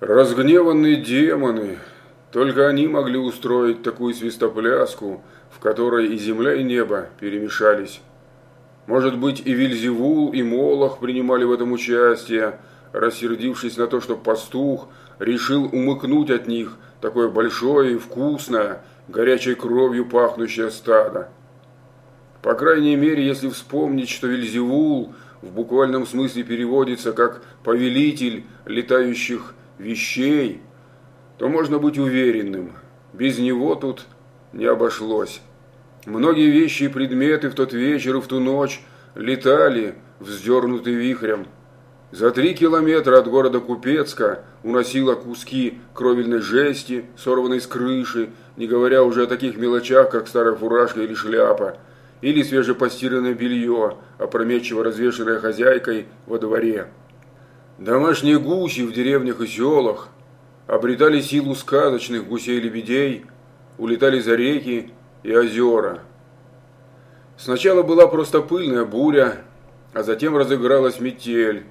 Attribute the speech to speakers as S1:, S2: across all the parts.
S1: Разгневанные демоны, только они могли устроить такую свистопляску, в которой и земля, и небо перемешались. Может быть, и Вильзевул, и Молох принимали в этом участие, рассердившись на то, что пастух решил умыкнуть от них такое большое и вкусное, горячей кровью пахнущее стадо. По крайней мере, если вспомнить, что Вильзевул в буквальном смысле переводится как «повелитель летающих вещей», то можно быть уверенным, без него тут не обошлось. Многие вещи и предметы в тот вечер и в ту ночь летали, вздернуты вихрем. За три километра от города Купецка уносило куски кровельной жести, сорванной с крыши, не говоря уже о таких мелочах, как старая фуражка или шляпа, или свежепостиранное белье, опрометчиво развешенное хозяйкой во дворе. Домашние гуси в деревнях и селах обретали силу сказочных гусей-лебедей, улетали за реки и озера. Сначала была просто пыльная буря, а затем разыгралась метель.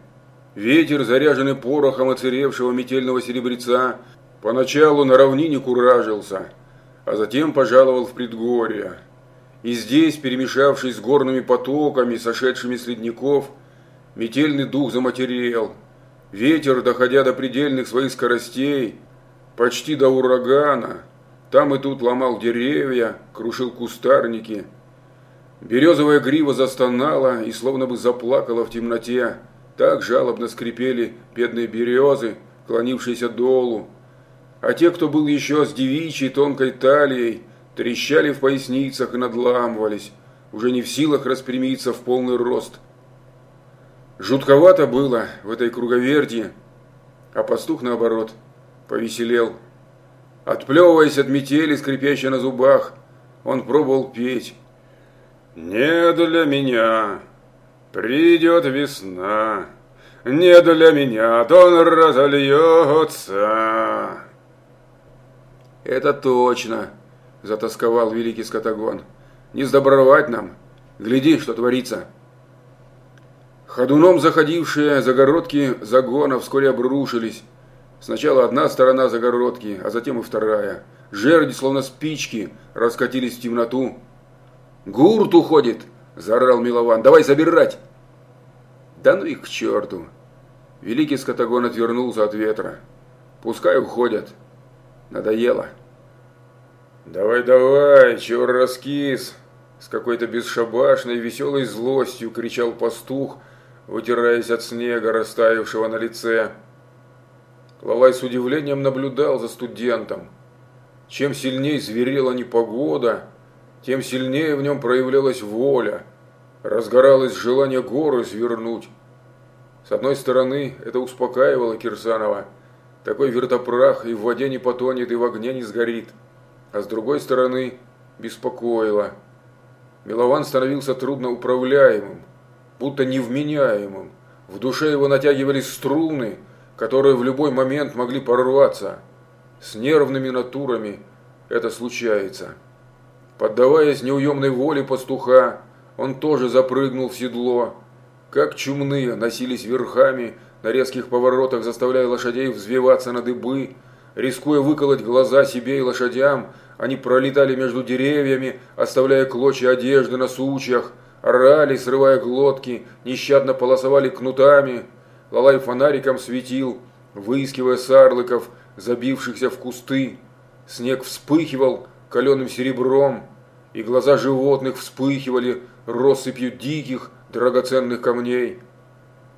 S1: Ветер, заряженный порохом оцаревшего метельного серебреца, поначалу на равнине куражился, а затем пожаловал в предгорье. И здесь, перемешавшись с горными потоками, сошедшими с ледников, метельный дух заматерел – Ветер, доходя до предельных своих скоростей, почти до урагана, там и тут ломал деревья, крушил кустарники. Березовая грива застонала и словно бы заплакала в темноте. Так жалобно скрипели бедные березы, клонившиеся долу. А те, кто был еще с девичьей тонкой талией, трещали в поясницах и надламывались, уже не в силах распрямиться в полный рост – Жутковато было в этой круговерти, а пастух, наоборот, повеселел. Отплевываясь от метели, скрипящей на зубах, он пробовал петь. «Не для меня придет весна, не для меня тон разольется». «Это точно!» – затасковал великий скотагон. «Не сдобровать нам! Гляди, что творится!» Ходуном заходившие загородки загона вскоре обрушились. Сначала одна сторона загородки, а затем и вторая. Жерди, словно спички, раскатились в темноту. «Гурт уходит!» – заорал Милован. «Давай забирать!» «Да ну их к черту!» Великий скотагон отвернулся от ветра. «Пускай уходят. Надоело». «Давай, давай, чего раскис?» С какой-то бесшабашной веселой злостью кричал пастух – вытираясь от снега, растаявшего на лице. Лалай с удивлением наблюдал за студентом. Чем сильнее зверела непогода, тем сильнее в нем проявлялась воля, разгоралось желание горы свернуть. С одной стороны, это успокаивало Кирсанова. Такой вертопрах и в воде не потонет, и в огне не сгорит. А с другой стороны, беспокоило. Милован становился трудноуправляемым будто невменяемым. В душе его натягивались струны, которые в любой момент могли порваться. С нервными натурами это случается. Поддаваясь неуемной воле пастуха, он тоже запрыгнул в седло. Как чумные носились верхами, на резких поворотах заставляя лошадей взвиваться на дыбы, рискуя выколоть глаза себе и лошадям, они пролетали между деревьями, оставляя клочья одежды на сучьях, орали, срывая глотки, нещадно полосовали кнутами. Лалай фонариком светил, выискивая сарлыков, забившихся в кусты. Снег вспыхивал каленым серебром, и глаза животных вспыхивали россыпью диких драгоценных камней.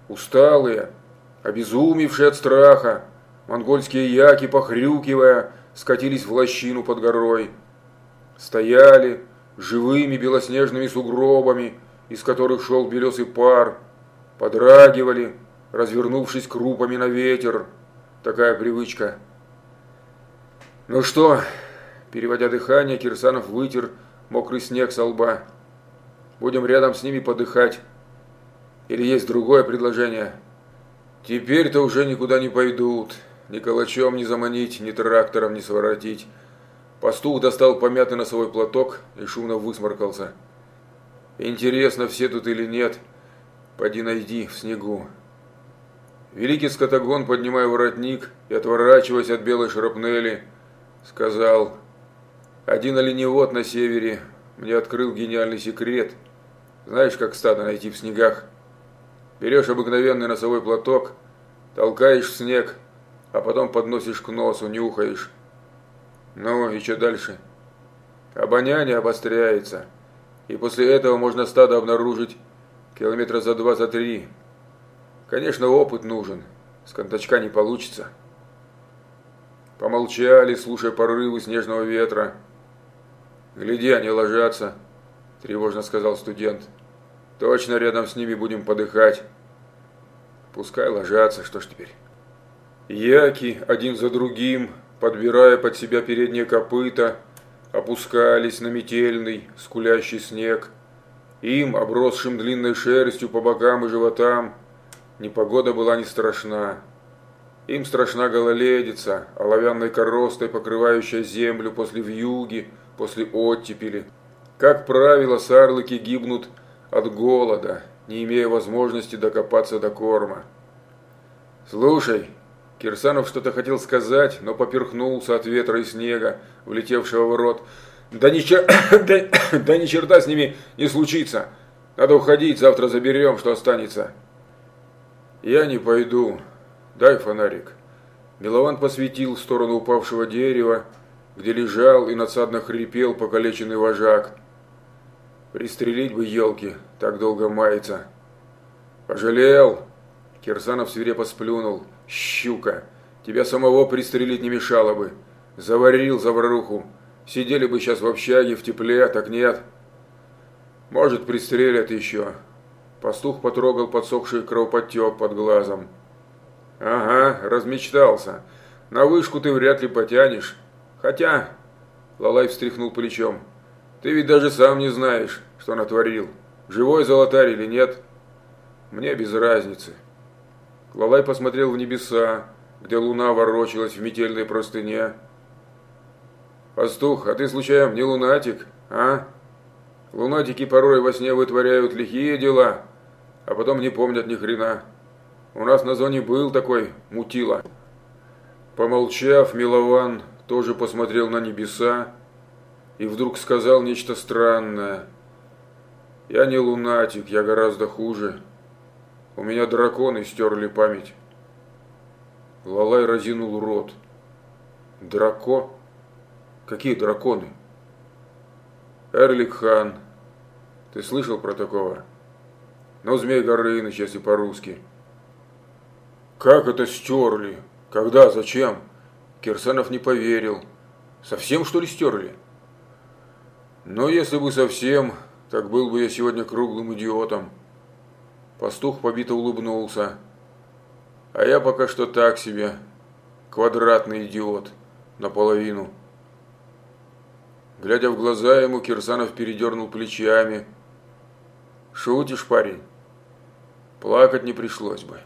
S1: Усталые, обезумевшие от страха, монгольские яки, похрюкивая, скатились в лощину под горой. Стояли, живыми белоснежными сугробами, из которых шел белесый пар, подрагивали, развернувшись крупами на ветер. Такая привычка. Ну что, переводя дыхание, Кирсанов вытер мокрый снег со лба. Будем рядом с ними подыхать. Или есть другое предложение? Теперь-то уже никуда не пойдут. Ни калачом не заманить, ни трактором не своротить. Пастух достал помятый носовой платок и шумно высморкался. «Интересно, все тут или нет? Поди найди в снегу». Великий скотогон, поднимая воротник и отворачиваясь от белой шрапнели, сказал, «Один оленевод на севере мне открыл гениальный секрет. Знаешь, как стадо найти в снегах? Берешь обыкновенный носовой платок, толкаешь в снег, а потом подносишь к носу, нюхаешь. Ну и что дальше? Обоняние обостряется, и после этого можно стадо обнаружить километра за два, за три. Конечно, опыт нужен. С контачка не получится. Помолчали, слушая порывы снежного ветра. «Гляди, они ложатся», – тревожно сказал студент. «Точно рядом с ними будем подыхать». «Пускай ложатся, что ж теперь». Яки один за другим, подбирая под себя передние копыта, опускались на метельный, скулящий снег. Им, обросшим длинной шерстью по бокам и животам, Непогода была не страшна. Им страшна гололедица, оловянной коростой, покрывающая землю после вьюги, после оттепели. Как правило, сарлыки гибнут от голода, не имея возможности докопаться до корма. «Слушай», Кирсанов что-то хотел сказать, но поперхнулся от ветра и снега, влетевшего в рот. «Да ни, чер... да, да ни черта с ними не случится! Надо уходить, завтра заберем, что останется!» «Я не пойду. Дай фонарик». Милован посветил в сторону упавшего дерева, где лежал и надсадно хрипел покалеченный вожак. «Пристрелить бы елки, так долго мается». «Пожалел?» Кирсанов свирепо сплюнул. «Щука, тебя самого пристрелить не мешало бы. Заварил заваруху. Сидели бы сейчас в общаге в тепле, а так нет». «Может, пристрелят еще. Пастух потрогал подсохший кровоподтек под глазом. «Ага, размечтался. На вышку ты вряд ли потянешь. Хотя...» Лалай встряхнул плечом. «Ты ведь даже сам не знаешь, что натворил. Живой золотарь или нет?» «Мне без разницы». Лалай посмотрел в небеса, где луна ворочалась в метельной простыне. «Пастух, а ты случайно не лунатик, а?» Лунатики порой во сне вытворяют лихие дела, а потом не помнят ни хрена. У нас на зоне был такой мутила. Помолчав, Милован тоже посмотрел на небеса и вдруг сказал нечто странное. Я не лунатик, я гораздо хуже. У меня драконы стерли память. Лалай разинул рот. Драко? Какие драконы? Эрлик Хан. Ты слышал про такого? Ну, Змей Горыныч, если по-русски. Как это стерли? Когда? Зачем? Кирсанов не поверил. Совсем, что ли, стерли? Но если бы совсем, так был бы я сегодня круглым идиотом. Пастух побито улыбнулся. А я пока что так себе. Квадратный идиот. Наполовину. Глядя в глаза ему, Кирсанов передернул плечами. «Шутишь, парень? Плакать не пришлось бы».